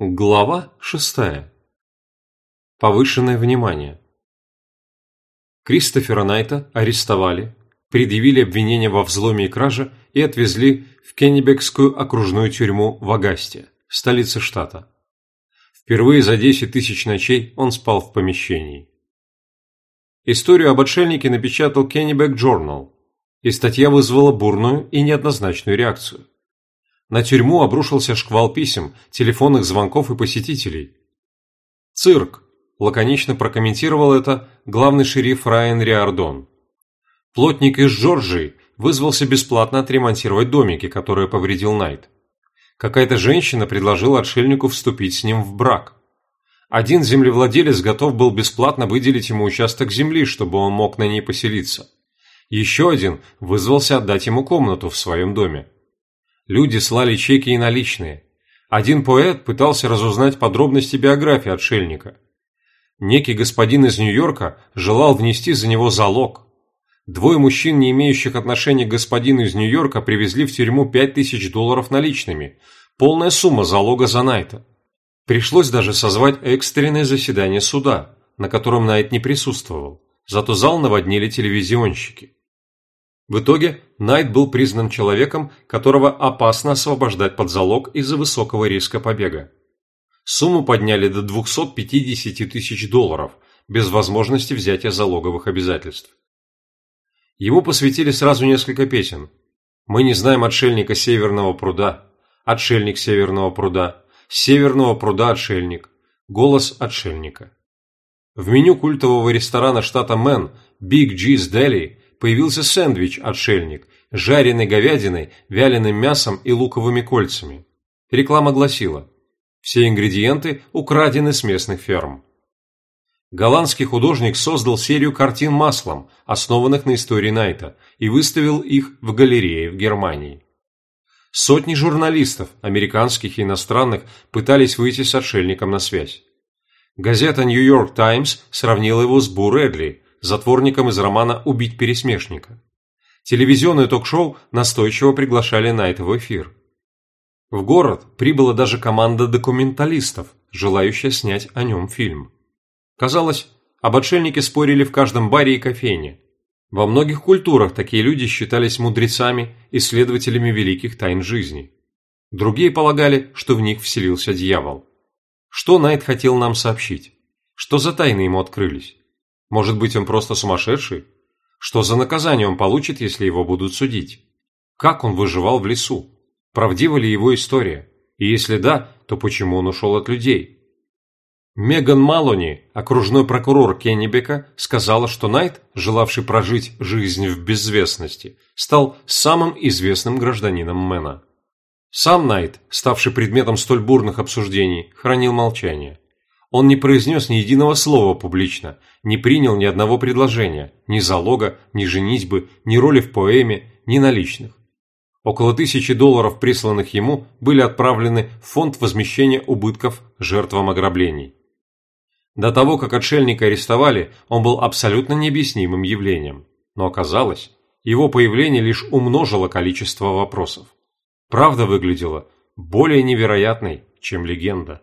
Глава шестая. Повышенное внимание. Кристофера Найта арестовали, предъявили обвинение во взломе и краже и отвезли в Кеннебекскую окружную тюрьму в Агасте, столице штата. Впервые за 10 тысяч ночей он спал в помещении. Историю об отшельнике напечатал Кеннебек Journal, и статья вызвала бурную и неоднозначную реакцию. На тюрьму обрушился шквал писем, телефонных звонков и посетителей. «Цирк», – лаконично прокомментировал это главный шериф Райан Риардон. Плотник из Джорджии вызвался бесплатно отремонтировать домики, которые повредил Найт. Какая-то женщина предложила отшельнику вступить с ним в брак. Один землевладелец готов был бесплатно выделить ему участок земли, чтобы он мог на ней поселиться. Еще один вызвался отдать ему комнату в своем доме. Люди слали чеки и наличные. Один поэт пытался разузнать подробности биографии отшельника. Некий господин из Нью-Йорка желал внести за него залог. Двое мужчин, не имеющих отношения к господину из Нью-Йорка, привезли в тюрьму пять тысяч долларов наличными. Полная сумма залога за Найта. Пришлось даже созвать экстренное заседание суда, на котором Найт не присутствовал. Зато зал наводнили телевизионщики. В итоге Найт был признан человеком, которого опасно освобождать под залог из-за высокого риска побега. Сумму подняли до 250 тысяч долларов, без возможности взятия залоговых обязательств. Ему посвятили сразу несколько песен. «Мы не знаем отшельника Северного пруда», «Отшельник Северного пруда», «Северного пруда отшельник», «Голос отшельника». В меню культового ресторана штата Мэн Big G's Deli появился сэндвич-отшельник с жареной говядиной, вяленым мясом и луковыми кольцами. Реклама гласила «Все ингредиенты украдены с местных ферм». Голландский художник создал серию картин маслом, основанных на истории Найта, и выставил их в галерее в Германии. Сотни журналистов, американских и иностранных, пытались выйти с отшельником на связь. Газета New York Times сравнила его с Бу Редли, затворником из романа «Убить пересмешника». Телевизионное ток-шоу настойчиво приглашали Найта в эфир. В город прибыла даже команда документалистов, желающая снять о нем фильм. Казалось, об отшельнике спорили в каждом баре и кофейне. Во многих культурах такие люди считались мудрецами, исследователями великих тайн жизни. Другие полагали, что в них вселился дьявол. Что Найт хотел нам сообщить? Что за тайны ему открылись? Может быть, он просто сумасшедший? Что за наказание он получит, если его будут судить? Как он выживал в лесу? Правдива ли его история? И если да, то почему он ушел от людей? Меган Малони, окружной прокурор Кеннебека, сказала, что Найт, желавший прожить жизнь в безвестности, стал самым известным гражданином Мэна. Сам Найт, ставший предметом столь бурных обсуждений, хранил молчание. Он не произнес ни единого слова публично, не принял ни одного предложения, ни залога, ни женитьбы, ни роли в поэме, ни наличных. Около тысячи долларов, присланных ему, были отправлены в фонд возмещения убытков жертвам ограблений. До того, как отшельника арестовали, он был абсолютно необъяснимым явлением. Но оказалось, его появление лишь умножило количество вопросов. Правда выглядела более невероятной, чем легенда.